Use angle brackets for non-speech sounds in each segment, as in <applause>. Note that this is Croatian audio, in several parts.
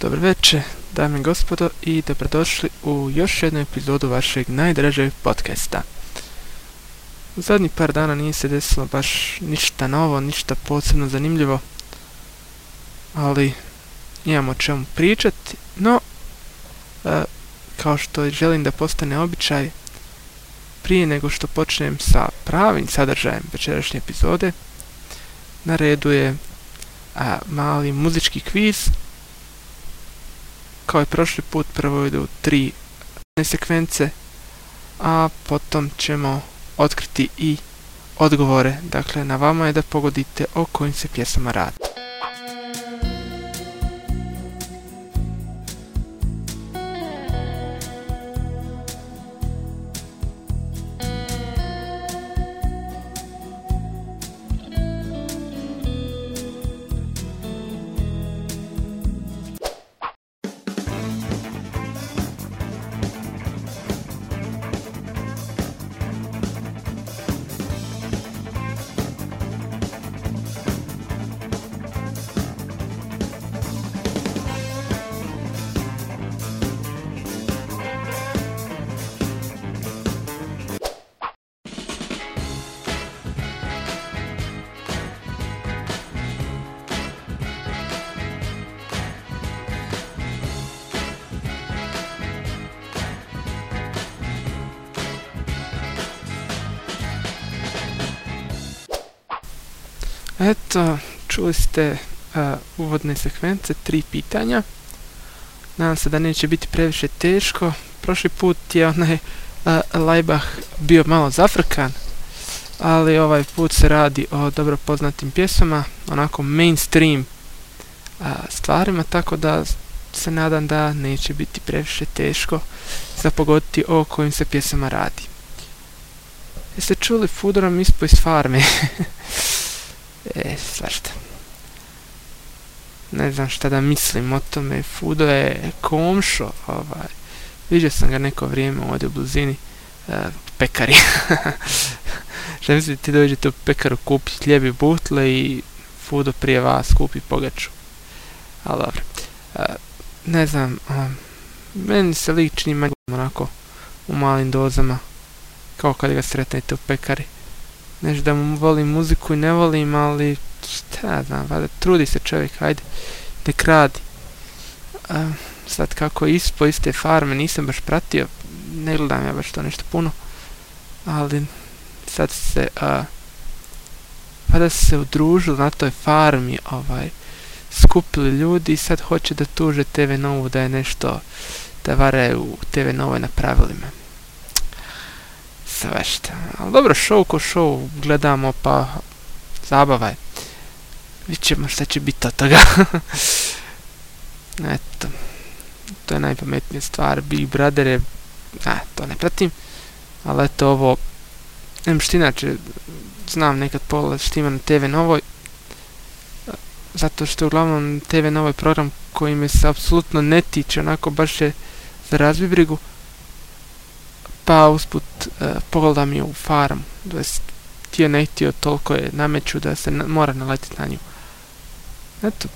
Dobro večer, dame i gospodo, i dobrodošli u još jednu epizodu vašeg najdražeg podcasta. U zadnjih par dana nije se desilo baš ništa novo, ništa posebno zanimljivo, ali imamo o čemu pričati, no, e, kao što želim da postane običaj, prije nego što počnem sa pravim sadržajem večerašnje epizode, na redu je a, mali muzički kviz kao i prošli put prvo idu tri sekvence, a potom ćemo otkriti i odgovore. Dakle, na vama je da pogodite o kojim se pjesama radi. Eto, čuli ste uvodne sekvence, tri pitanja. Nadam se da neće biti previše teško. Prošli put je onaj Lajbah bio malo zafrkan, ali ovaj put se radi o dobro poznatim pjesama, onako mainstream stvarima, tako da se nadam da neće biti previše teško za pogoditi o kojim se pjesama radi. Jeste čuli Fudorom ispo iz farme? <laughs> E, svašta. Ne znam šta da mislim o tome. Fudo je komšo, ovaj. Vidio sam ga neko vrijeme ovdje u blizini. Uh, pekari. <laughs> šta misli ti dođete u pekaru kupi ljebi butle i Fudo prije vas kupi pogaču. Ali dobro. Uh, ne znam, um, meni se lični manje onako u malim dozama. Kao kad ga sretnete u pekari. Nešto da mu volim muziku i ne volim, ali šta ja znam, vada, trudi se čovjek, ajde, nek radi. sad kako ispo iz te farme, nisam baš pratio, ne gledam ja baš to nešto puno, ali sad se, a, vada se udružili na toj farmi, ovaj, skupili ljudi i sad hoće da tuže TV Novu da je nešto, da varaju TV Novoj na pravilima svašta. Ali dobro, show ko show gledamo, pa zabavaj. Vidjet ćemo šta će biti od toga. <laughs> Eto. To je najpametnija stvar. Big Brother je... A, to ne pratim. Ali eto ovo... Nem što inače... Znam nekad pola štima na TV Novoj. Zato što uglavnom TV Novoj program koji me se apsolutno ne tiče. Onako baš je za razbibrigu pa usput uh, pogledam u farm, htio ne htio toliko je nameću da se mora naletiti na nju. Eto,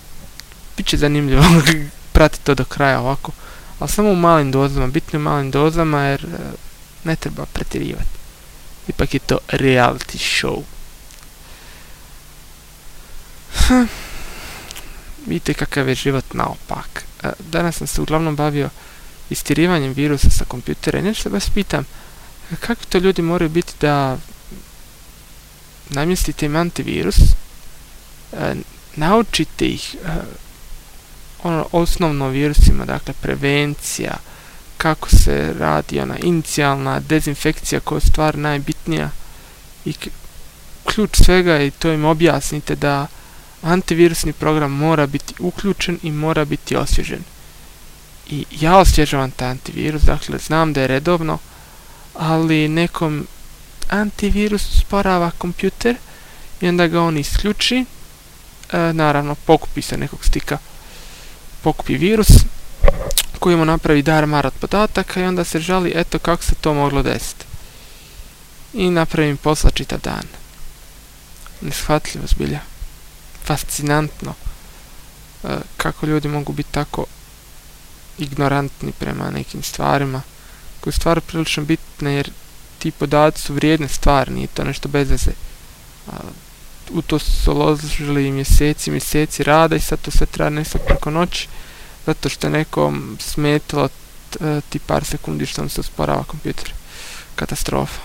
bit će zanimljivo <laughs> pratiti to do kraja ovako, ali samo u malim dozama, bitno u malim dozama jer uh, ne treba pretjerivati. Ipak je to reality show. Hm. Vidite kakav je život naopak. Uh, danas sam se uglavnom bavio istirivanjem virusa sa kompjutera. I nešto vas pitam, kako to ljudi moraju biti da namjestite im antivirus, e, naučite ih e, ono osnovno virusima, dakle prevencija, kako se radi ona inicijalna dezinfekcija koja je stvar najbitnija i ključ svega i to im objasnite da antivirusni program mora biti uključen i mora biti osvježen i ja osvježavam taj antivirus, dakle znam da je redovno, ali nekom antivirus sporava kompjuter i onda ga on isključi, e, naravno pokupi se nekog stika, pokupi virus koji mu napravi dar marat podataka i onda se žali eto kako se to moglo desiti. I napravim posla čitav dan. Neshvatljivo zbilja. Fascinantno. E, kako ljudi mogu biti tako ignorantni prema nekim stvarima koje stvari prilično bitne jer ti podaci su vrijedne stvari, nije to nešto bez veze. u to su uložili mjeseci, mjeseci rada i sad to sve treba nešto preko noći zato što je nekom smetilo ti par sekundi što vam se usporava kompjuter. Katastrofa.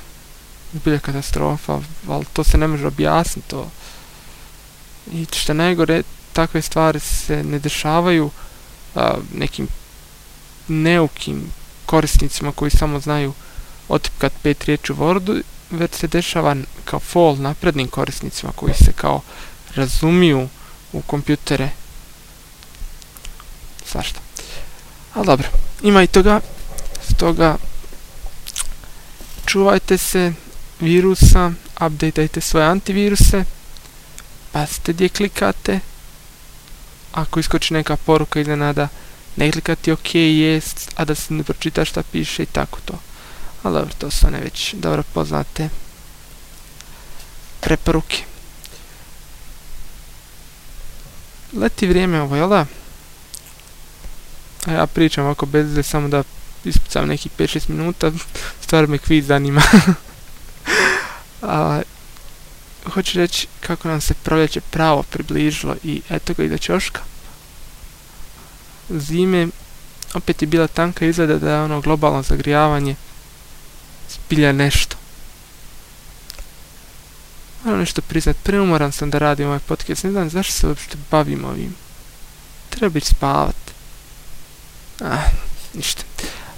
Bilje katastrofa, ali to se ne može objasniti. To. I što najgore, takve stvari se ne dešavaju nekim neukim korisnicima koji samo znaju otipkat pet riječi u Wordu, već se dešava kao fall naprednim korisnicima koji se kao razumiju u kompjutere. Svašta. Ali dobro, ima i toga. Stoga čuvajte se virusa, updateajte svoje antiviruse, pazite gdje klikate. Ako iskoči neka poruka iznenada, ne klikati ok, jest, a da se ne pročita šta piše i tako to. Ali dobro, to su one već dobro poznate preporuke. Leti vrijeme ovo, jel da? A ja pričam ovako bez samo da ispucam nekih 5-6 minuta, stvar me kviz zanima. <laughs> A, hoću reći kako nam se proljeće pravo približilo i eto ga i do čoška. Zime opet je bila tanka izgleda da je ono globalno zagrijavanje spilja nešto. Moram nešto priznat, preumoran sam da radim ovaj podcast, ne znam zašto se uopšte bavim ovim. Treba ići spavat. Ah, ništa.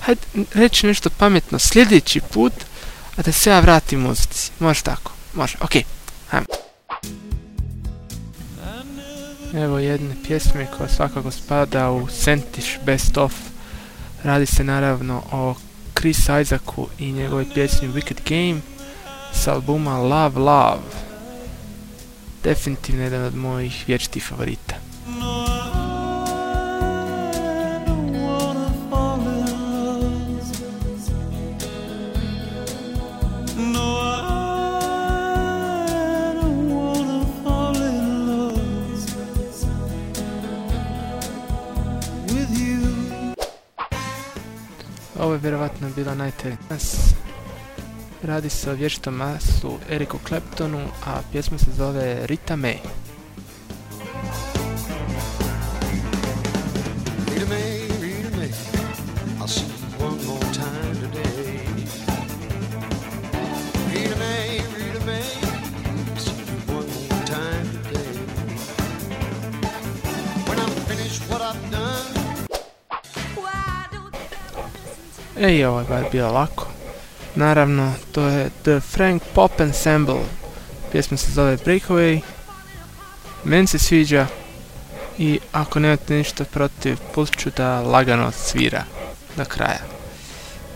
Hajde reći nešto pametno sljedeći put, a da se ja vratim muzici. Može tako? Može, okej. Hajmo. Evo jedne pjesme koja svakako spada u Sentish Best Of. Radi se naravno o Chris Isaacu i njegove pjesmi Wicked Game s albuma Love Love. Definitivno jedan od mojih vječitih favorita. Ovo je vjerovatno bila najteža. Radi se o vječitom masu Eriku Claptonu, a pjesma se zove Rita May. Ej, ovo je bilo lako. Naravno, to je The Frank Pop Ensemble. Pjesma se zove Breakaway. Meni se sviđa. I ako nemate ništa protiv, pustit da lagano svira do kraja.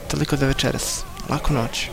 Toliko za večeras. Laku noć.